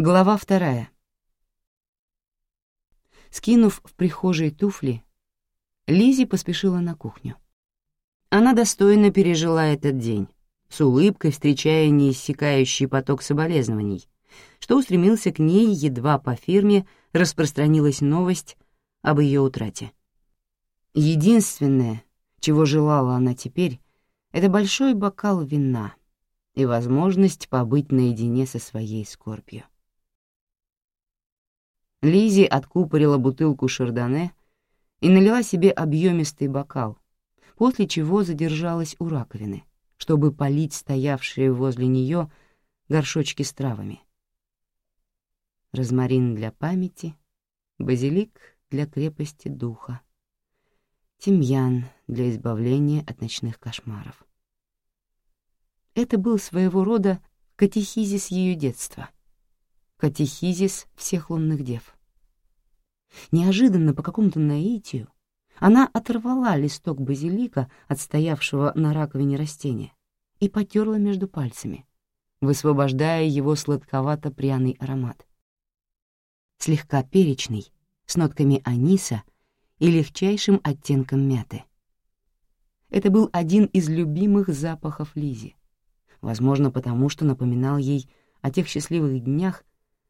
Глава вторая. Скинув в прихожей туфли, Лизи поспешила на кухню. Она достойно пережила этот день, с улыбкой встречая неиссякающий поток соболезнований, что устремился к ней, едва по фирме распространилась новость об ее утрате. Единственное, чего желала она теперь, это большой бокал вина и возможность побыть наедине со своей скорбью. Лизи откупорила бутылку шардоне и налила себе объемистый бокал, после чего задержалась у раковины, чтобы полить стоявшие возле нее горшочки с травами. Розмарин для памяти, базилик для крепости духа, тимьян для избавления от ночных кошмаров. Это был своего рода катехизис ее детства — катехизис всех лунных дев. Неожиданно по какому-то наитию она оторвала листок базилика, отстоявшего на раковине растения, и потерла между пальцами, высвобождая его сладковато-пряный аромат. Слегка перечный, с нотками аниса и легчайшим оттенком мяты. Это был один из любимых запахов Лизи, возможно, потому что напоминал ей о тех счастливых днях,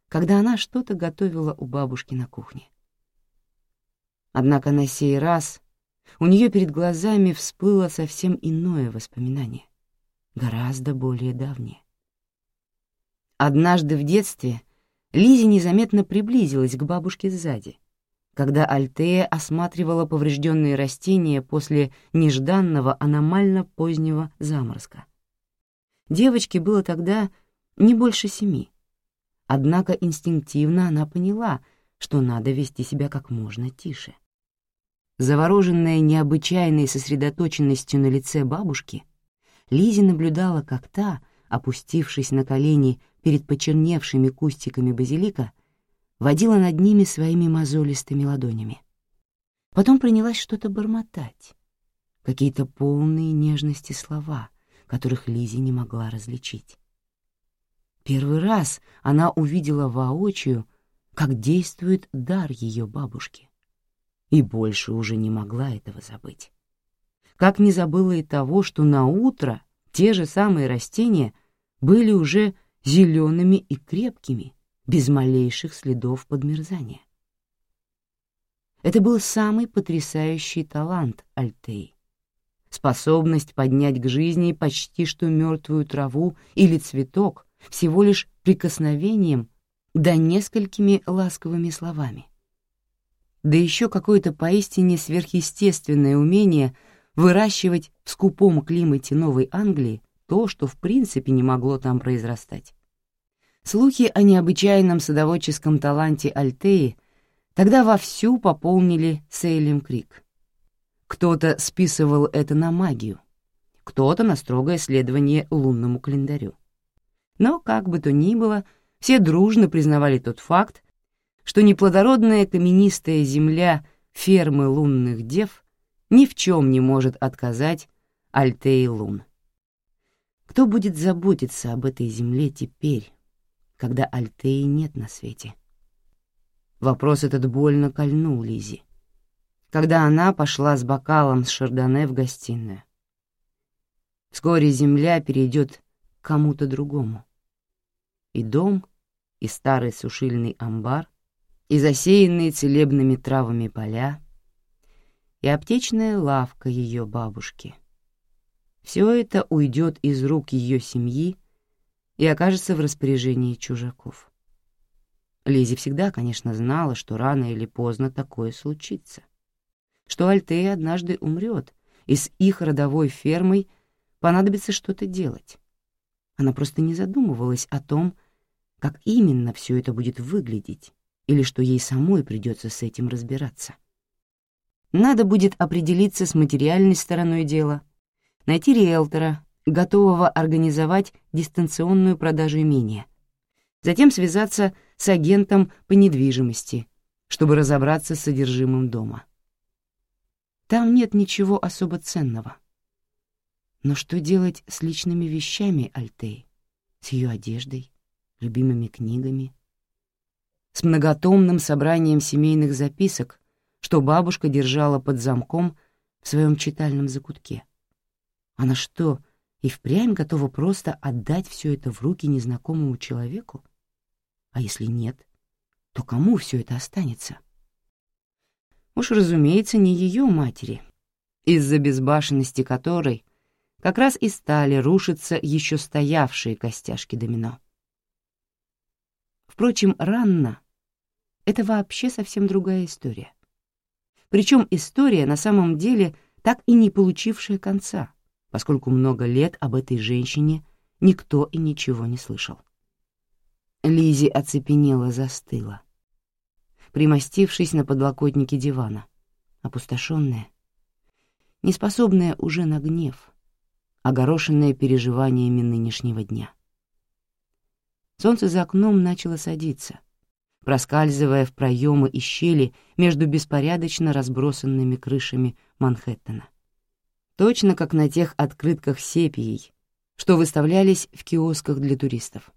когда она что-то готовила у бабушки на кухне. Однако на сей раз у нее перед глазами всплыло совсем иное воспоминание, гораздо более давнее. Однажды в детстве Лизи незаметно приблизилась к бабушке сзади, когда Альтея осматривала поврежденные растения после нежданного аномально позднего заморозка. Девочке было тогда не больше семи. Однако инстинктивно она поняла, что надо вести себя как можно тише. Завороженная необычайной сосредоточенностью на лице бабушки, Лизи наблюдала, как та, опустившись на колени перед почерневшими кустиками базилика, водила над ними своими мозолистыми ладонями. Потом принялась что-то бормотать, какие-то полные нежности слова, которых Лизи не могла различить. Первый раз она увидела воочию, как действует дар ее бабушки, и больше уже не могла этого забыть. Как не забыла и того, что на утро те же самые растения были уже зелеными и крепкими, без малейших следов подмерзания. Это был самый потрясающий талант Альтеи. Способность поднять к жизни почти что мертвую траву или цветок, всего лишь прикосновением да несколькими ласковыми словами. Да еще какое-то поистине сверхъестественное умение выращивать в скупом климате Новой Англии то, что в принципе не могло там произрастать. Слухи о необычайном садоводческом таланте Альтеи тогда вовсю пополнили Сейлем Крик. Кто-то списывал это на магию, кто-то на строгое следование лунному календарю. Но, как бы то ни было, все дружно признавали тот факт, что неплодородная каменистая земля фермы лунных дев ни в чем не может отказать Альтеи Лун. Кто будет заботиться об этой земле теперь, когда Альтеи нет на свете? Вопрос этот больно кольнул Лизи, когда она пошла с бокалом с шардоне в гостиную. Вскоре земля перейдет к кому-то другому и дом, и старый сушильный амбар, и засеянные целебными травами поля, и аптечная лавка ее бабушки. Все это уйдет из рук ее семьи и окажется в распоряжении чужаков. Лизи всегда, конечно, знала, что рано или поздно такое случится, что Альтея однажды умрет, и с их родовой фермой понадобится что-то делать. Она просто не задумывалась о том, как именно все это будет выглядеть, или что ей самой придется с этим разбираться. Надо будет определиться с материальной стороной дела, найти риэлтора, готового организовать дистанционную продажу имения, затем связаться с агентом по недвижимости, чтобы разобраться с содержимым дома. Там нет ничего особо ценного. Но что делать с личными вещами Альтей, с ее одеждой, любимыми книгами, с многотомным собранием семейных записок, что бабушка держала под замком в своем читальном закутке. Она что, и впрямь готова просто отдать все это в руки незнакомому человеку? А если нет, то кому все это останется? Уж, разумеется, не ее матери, из-за безбашенности которой как раз и стали рушиться еще стоявшие костяшки домино. Впрочем, Ранна — это вообще совсем другая история. Причем история на самом деле так и не получившая конца, поскольку много лет об этой женщине никто и ничего не слышал. Лизи оцепенела, застыла, примостившись на подлокотнике дивана, опустошенная, неспособная уже на гнев, огорошенная переживаниями нынешнего дня. Солнце за окном начало садиться, проскальзывая в проемы и щели между беспорядочно разбросанными крышами Манхэттена. Точно как на тех открытках сепией, что выставлялись в киосках для туристов.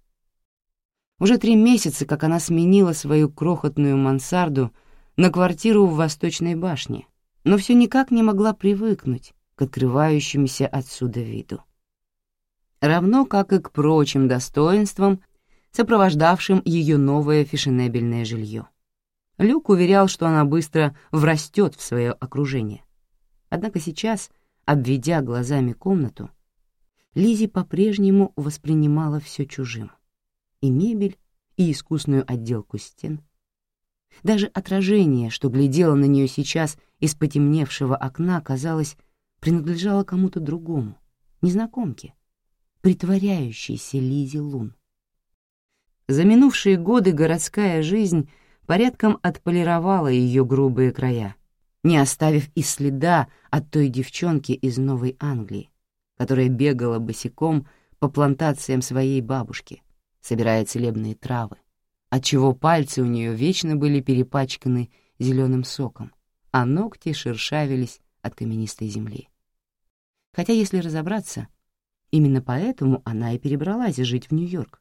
Уже три месяца, как она сменила свою крохотную мансарду на квартиру в Восточной башне, но все никак не могла привыкнуть к открывающемуся отсюда виду. Равно как и к прочим достоинствам, сопровождавшим ее новое фешенебельное жилье. Люк уверял, что она быстро врастет в свое окружение. Однако сейчас, обведя глазами комнату, Лизи по-прежнему воспринимала все чужим и мебель, и искусную отделку стен. Даже отражение, что глядело на нее сейчас из потемневшего окна, казалось, принадлежало кому-то другому, незнакомке, притворяющейся Лизе Лун. За минувшие годы городская жизнь порядком отполировала ее грубые края, не оставив и следа от той девчонки из Новой Англии, которая бегала босиком по плантациям своей бабушки, собирая целебные травы, отчего пальцы у нее вечно были перепачканы зеленым соком, а ногти шершавились от каменистой земли. Хотя, если разобраться, именно поэтому она и перебралась жить в Нью-Йорк,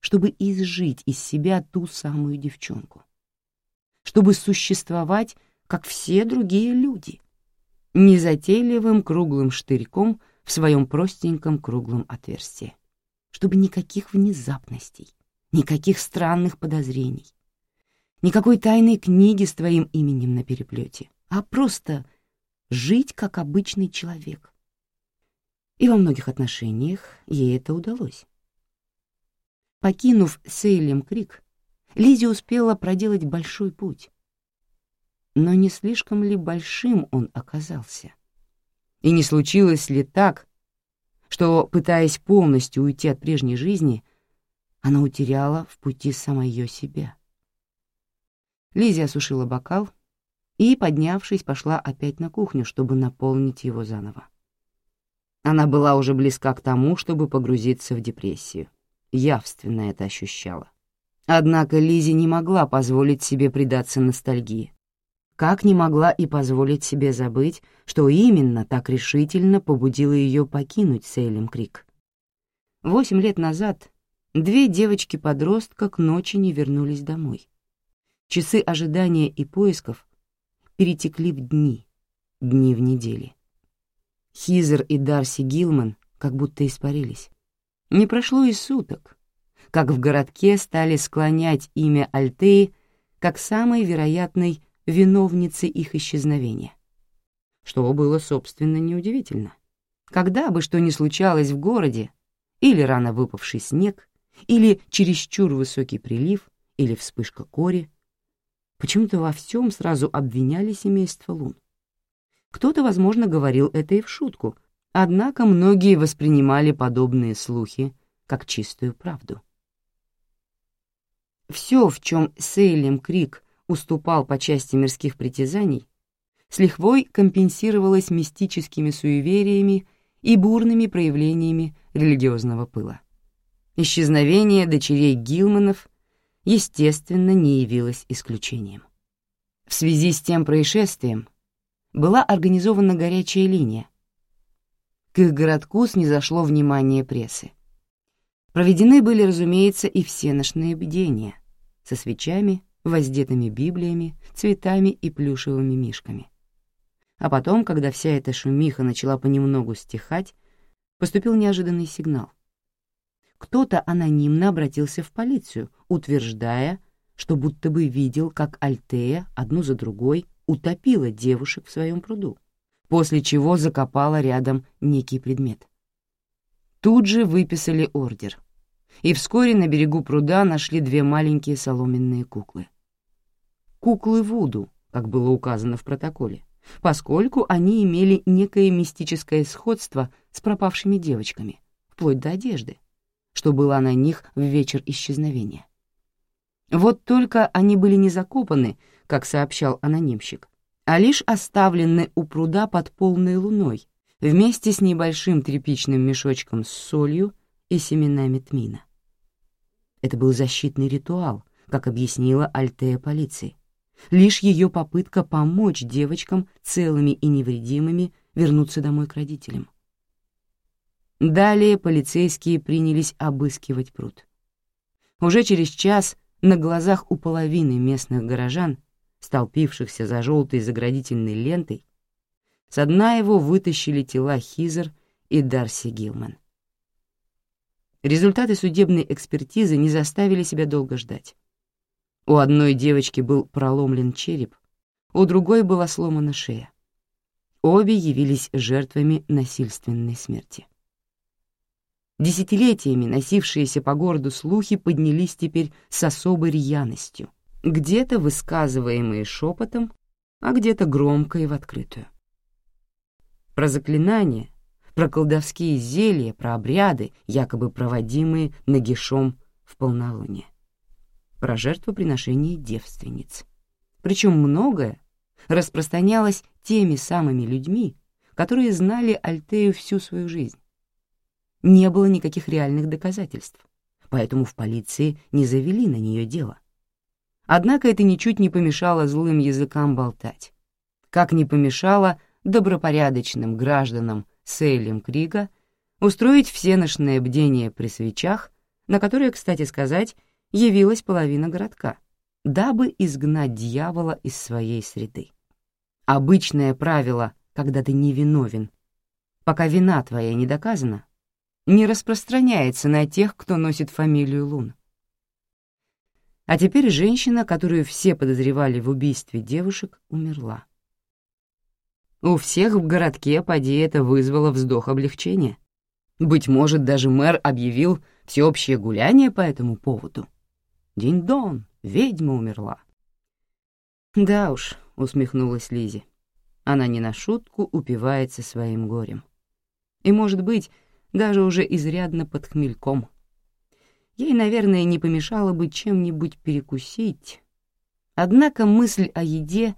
чтобы изжить из себя ту самую девчонку, чтобы существовать, как все другие люди, незатейливым круглым штырьком в своем простеньком круглом отверстии чтобы никаких внезапностей, никаких странных подозрений, никакой тайной книги с твоим именем на переплете, а просто жить как обычный человек. И во многих отношениях ей это удалось. Покинув Сейлем Крик, Лизи успела проделать большой путь. Но не слишком ли большим он оказался? И не случилось ли так, что, пытаясь полностью уйти от прежней жизни, она утеряла в пути самое себя. Лизия осушила бокал и, поднявшись, пошла опять на кухню, чтобы наполнить его заново. Она была уже близка к тому, чтобы погрузиться в депрессию. Явственно это ощущала. Однако Лизи не могла позволить себе предаться ностальгии как не могла и позволить себе забыть, что именно так решительно побудило ее покинуть Сейлем Крик. Восемь лет назад две девочки-подростка к ночи не вернулись домой. Часы ожидания и поисков перетекли в дни, дни в недели. Хизер и Дарси Гилман как будто испарились. Не прошло и суток, как в городке стали склонять имя Альтеи как самой вероятной виновницы их исчезновения. Что было, собственно, неудивительно. Когда бы что ни случалось в городе, или рано выпавший снег, или чересчур высокий прилив, или вспышка кори, почему-то во всем сразу обвиняли семейство Лун. Кто-то, возможно, говорил это и в шутку, однако многие воспринимали подобные слухи как чистую правду. Все, в чем Сейлем Крик уступал по части мирских притязаний, с лихвой компенсировалось мистическими суевериями и бурными проявлениями религиозного пыла. Исчезновение дочерей Гилманов, естественно, не явилось исключением. В связи с тем происшествием была организована горячая линия. К их городку снизошло внимание прессы. Проведены были, разумеется, и все ночные бдения, со свечами, воздетыми библиями, цветами и плюшевыми мишками. А потом, когда вся эта шумиха начала понемногу стихать, поступил неожиданный сигнал. Кто-то анонимно обратился в полицию, утверждая, что будто бы видел, как Альтея одну за другой утопила девушек в своем пруду, после чего закопала рядом некий предмет. Тут же выписали ордер, и вскоре на берегу пруда нашли две маленькие соломенные куклы. Куклы Вуду, как было указано в протоколе, поскольку они имели некое мистическое сходство с пропавшими девочками, вплоть до одежды, что было на них в вечер исчезновения. Вот только они были не закопаны, как сообщал анонимщик, а лишь оставлены у пруда под полной луной вместе с небольшим тряпичным мешочком с солью и семенами тмина. Это был защитный ритуал, как объяснила Альтея полиции. Лишь ее попытка помочь девочкам целыми и невредимыми вернуться домой к родителям. Далее полицейские принялись обыскивать пруд. Уже через час на глазах у половины местных горожан, столпившихся за желтой заградительной лентой, со дна его вытащили тела Хизер и Дарси Гилман. Результаты судебной экспертизы не заставили себя долго ждать. У одной девочки был проломлен череп, у другой была сломана шея. Обе явились жертвами насильственной смерти. Десятилетиями носившиеся по городу слухи поднялись теперь с особой рьяностью, где-то высказываемые шепотом, а где-то громко и в открытую. Про заклинания, про колдовские зелья, про обряды, якобы проводимые нагишом в полнолуние, про жертвоприношение девственниц. Причем многое распространялось теми самыми людьми, которые знали Альтею всю свою жизнь не было никаких реальных доказательств, поэтому в полиции не завели на нее дело. Однако это ничуть не помешало злым языкам болтать. Как не помешало добропорядочным гражданам Сейлем Крига устроить всеношное бдение при свечах, на которое, кстати сказать, явилась половина городка, дабы изгнать дьявола из своей среды. Обычное правило, когда ты невиновен, пока вина твоя не доказана, не распространяется на тех, кто носит фамилию Лун. А теперь женщина, которую все подозревали в убийстве девушек, умерла. У всех в городке поди это вызвало вздох облегчения. Быть может, даже мэр объявил всеобщее гуляние по этому поводу. Динь-дон, ведьма умерла. Да уж, усмехнулась Лизи. Она не на шутку упивается своим горем. И, может быть, даже уже изрядно под хмельком. Ей, наверное, не помешало бы чем-нибудь перекусить. Однако мысль о еде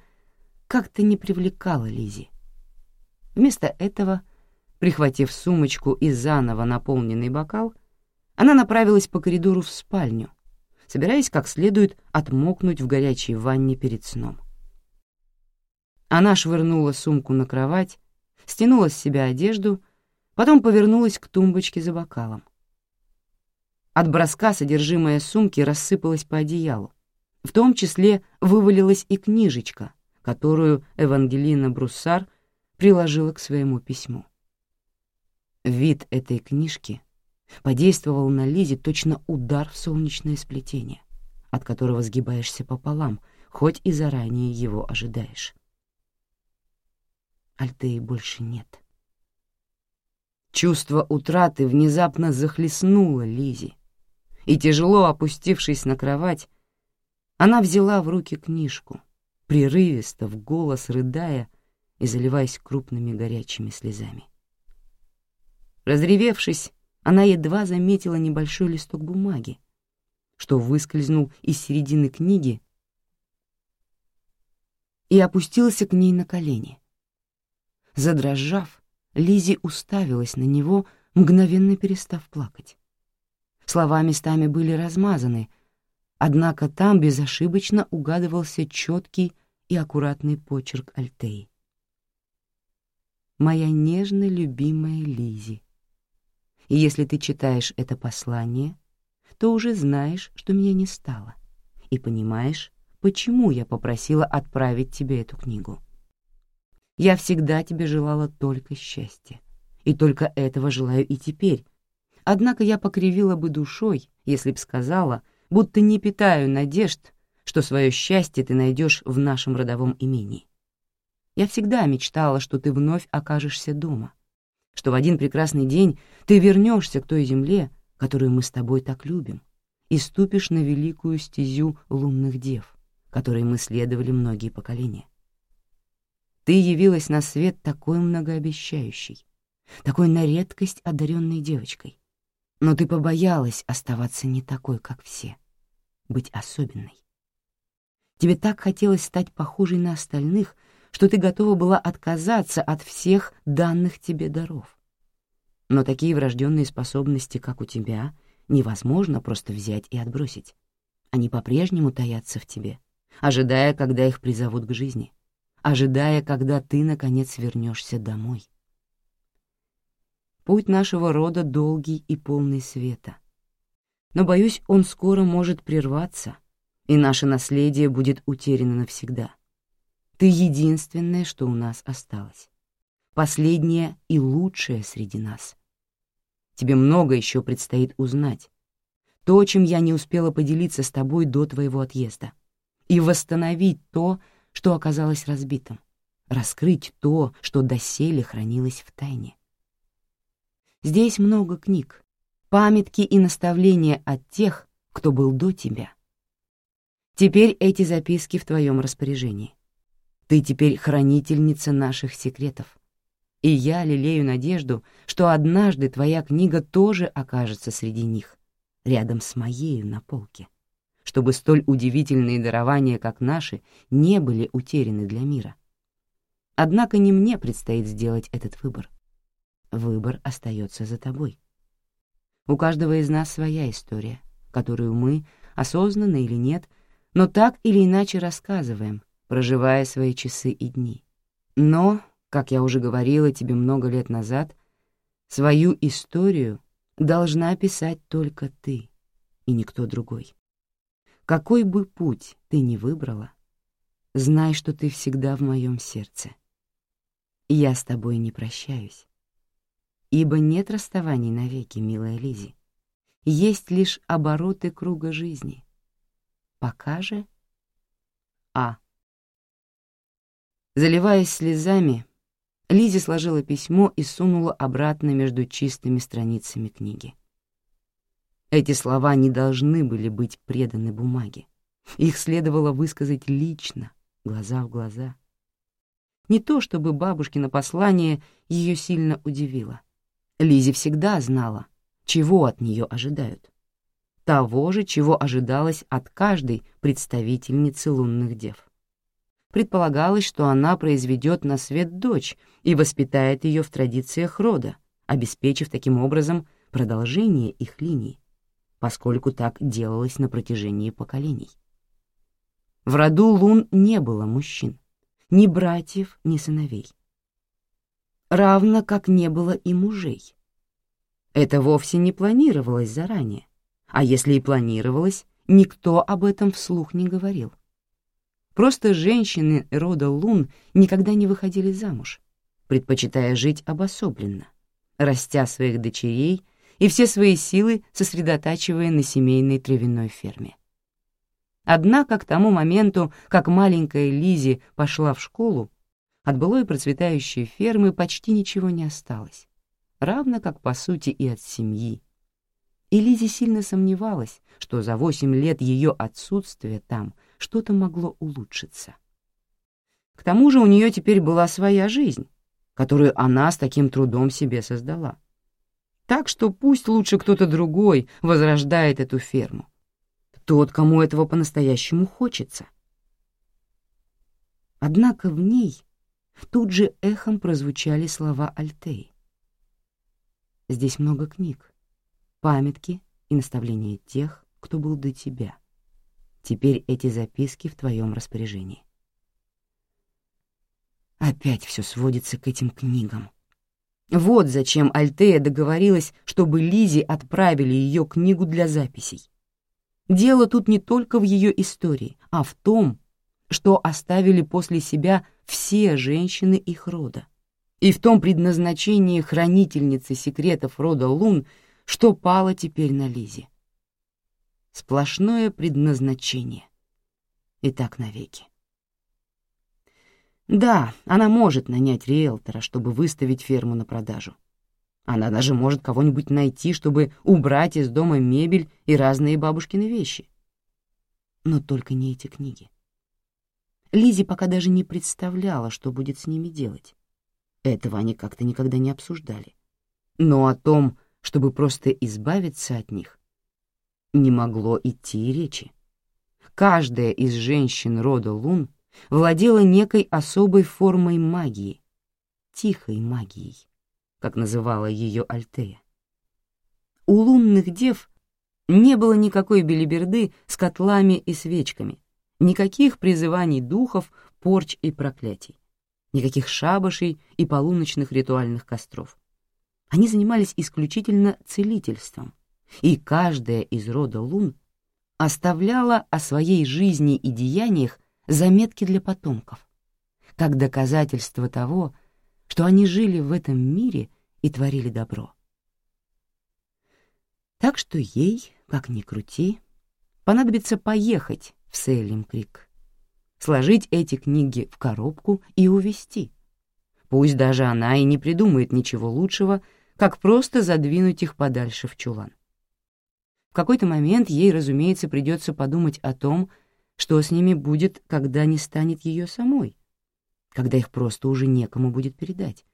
как-то не привлекала Лизи. Вместо этого, прихватив сумочку и заново наполненный бокал, она направилась по коридору в спальню, собираясь как следует отмокнуть в горячей ванне перед сном. Она швырнула сумку на кровать, стянула с себя одежду потом повернулась к тумбочке за бокалом. От броска содержимое сумки рассыпалось по одеялу. В том числе вывалилась и книжечка, которую Евангелина Бруссар приложила к своему письму. Вид этой книжки подействовал на Лизе точно удар в солнечное сплетение, от которого сгибаешься пополам, хоть и заранее его ожидаешь. Альтеи больше нет. Чувство утраты внезапно захлестнуло Лизи, и, тяжело опустившись на кровать, она взяла в руки книжку, прерывисто, в голос рыдая и заливаясь крупными горячими слезами. Разревевшись, она едва заметила небольшой листок бумаги, что выскользнул из середины книги и опустился к ней на колени. Задрожав, Лизи уставилась на него, мгновенно перестав плакать. Слова местами были размазаны, однако там безошибочно угадывался четкий и аккуратный почерк Альтеи. «Моя нежно любимая Лизи, если ты читаешь это послание, то уже знаешь, что меня не стало, и понимаешь, почему я попросила отправить тебе эту книгу. Я всегда тебе желала только счастья, и только этого желаю и теперь. Однако я покривила бы душой, если б сказала, будто не питаю надежд, что свое счастье ты найдешь в нашем родовом имении. Я всегда мечтала, что ты вновь окажешься дома, что в один прекрасный день ты вернешься к той земле, которую мы с тобой так любим, и ступишь на великую стезю лунных дев, которой мы следовали многие поколения. Ты явилась на свет такой многообещающей, такой на редкость одаренной девочкой, но ты побоялась оставаться не такой, как все, быть особенной. Тебе так хотелось стать похожей на остальных, что ты готова была отказаться от всех данных тебе даров. Но такие врожденные способности, как у тебя, невозможно просто взять и отбросить. Они по-прежнему таятся в тебе, ожидая, когда их призовут к жизни, ожидая, когда ты, наконец, вернешься домой. Путь нашего рода долгий и полный света. Но, боюсь, он скоро может прерваться, и наше наследие будет утеряно навсегда. Ты единственное, что у нас осталось. Последнее и лучшее среди нас. Тебе много еще предстоит узнать. То, чем я не успела поделиться с тобой до твоего отъезда. И восстановить то, что оказалось разбитым. Раскрыть то, что доселе хранилось в тайне. Здесь много книг, памятки и наставления от тех, кто был до тебя. Теперь эти записки в твоем распоряжении. Ты теперь хранительница наших секретов. И я лелею надежду, что однажды твоя книга тоже окажется среди них, рядом с моею на полке, чтобы столь удивительные дарования, как наши, не были утеряны для мира. Однако не мне предстоит сделать этот выбор. Выбор остается за тобой. У каждого из нас своя история, которую мы, осознанно или нет, но так или иначе рассказываем, проживая свои часы и дни. Но, как я уже говорила тебе много лет назад, свою историю должна писать только ты и никто другой. Какой бы путь ты ни выбрала, знай, что ты всегда в моем сердце. Я с тобой не прощаюсь, ибо нет расставаний навеки, милая Лизи. Есть лишь обороты круга жизни. Пока же... А. Заливаясь слезами, Лизи сложила письмо и сунула обратно между чистыми страницами книги. Эти слова не должны были быть преданы бумаге. Их следовало высказать лично, глаза в глаза. Не то чтобы бабушкино послание ее сильно удивило. Лизи всегда знала, чего от нее ожидают. Того же, чего ожидалось от каждой представительницы лунных дев. Предполагалось, что она произведет на свет дочь и воспитает ее в традициях рода, обеспечив таким образом продолжение их линий, поскольку так делалось на протяжении поколений. В роду лун не было мужчин, ни братьев, ни сыновей. Равно как не было и мужей. Это вовсе не планировалось заранее, а если и планировалось, никто об этом вслух не говорил. Просто женщины рода Лун никогда не выходили замуж, предпочитая жить обособленно, растя своих дочерей и все свои силы сосредотачивая на семейной травяной ферме. Однако к тому моменту, как маленькая Лизи пошла в школу, от былой процветающей фермы почти ничего не осталось, равно как, по сути, и от семьи. И Лизи сильно сомневалась, что за восемь лет ее отсутствия там что-то могло улучшиться. К тому же у нее теперь была своя жизнь, которую она с таким трудом себе создала. Так что пусть лучше кто-то другой возрождает эту ферму. Тот, кому этого по-настоящему хочется. Однако в ней тут же эхом прозвучали слова Альтеи. Здесь много книг, памятки и наставления тех, кто был до тебя. Теперь эти записки в твоем распоряжении. Опять все сводится к этим книгам. Вот зачем Альтея договорилась, чтобы Лизе отправили ее книгу для записей. Дело тут не только в ее истории, а в том, что оставили после себя все женщины их рода, и в том предназначении хранительницы секретов рода Лун, что пало теперь на Лизе. Сплошное предназначение. И так навеки. Да, она может нанять риэлтора, чтобы выставить ферму на продажу. Она даже может кого-нибудь найти, чтобы убрать из дома мебель и разные бабушкины вещи. Но только не эти книги. Лизи пока даже не представляла, что будет с ними делать. Этого они как-то никогда не обсуждали. Но о том, чтобы просто избавиться от них, не могло идти и речи. Каждая из женщин рода Лун владела некой особой формой магии, тихой магией, как называла ее Альтея. У лунных дев не было никакой белиберды с котлами и свечками, Никаких призываний духов, порч и проклятий. Никаких шабашей и полуночных ритуальных костров. Они занимались исключительно целительством, и каждая из рода лун оставляла о своей жизни и деяниях заметки для потомков, как доказательство того, что они жили в этом мире и творили добро. Так что ей, как ни крути, понадобится поехать в Сейлем-Крик. Сложить эти книги в коробку и увезти. Пусть даже она и не придумает ничего лучшего, как просто задвинуть их подальше в чулан. В какой-то момент ей, разумеется, придется подумать о том, что с ними будет, когда не станет ее самой, когда их просто уже некому будет передать.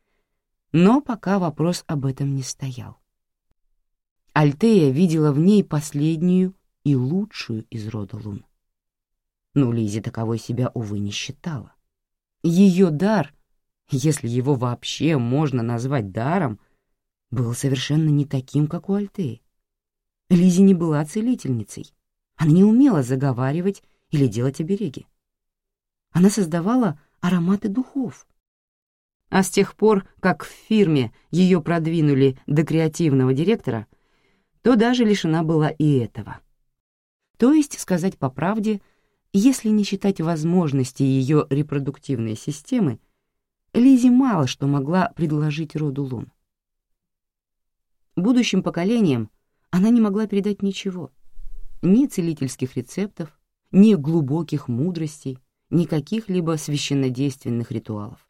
Но пока вопрос об этом не стоял. Альтея видела в ней последнюю и лучшую из рода лун но Лизи таковой себя, увы, не считала. Ее дар, если его вообще можно назвать даром, был совершенно не таким, как у Альтеи. Лизи не была целительницей. Она не умела заговаривать или делать обереги. Она создавала ароматы духов. А с тех пор, как в фирме ее продвинули до креативного директора, то даже лишена была и этого. То есть, сказать по правде, если не считать возможности ее репродуктивной системы, Лизи мало что могла предложить роду Лун. Будущим поколениям она не могла передать ничего. Ни целительских рецептов, ни глубоких мудростей, ни каких-либо священнодейственных ритуалов.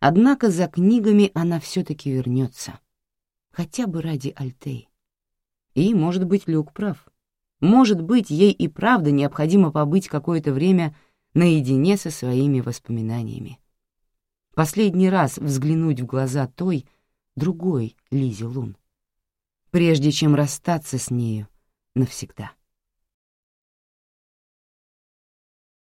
Однако за книгами она все-таки вернется, хотя бы ради Альтей. И, может быть, Люк прав. Может быть, ей и правда необходимо побыть какое-то время наедине со своими воспоминаниями. Последний раз взглянуть в глаза той, другой Лизе Лун, прежде чем расстаться с нею навсегда.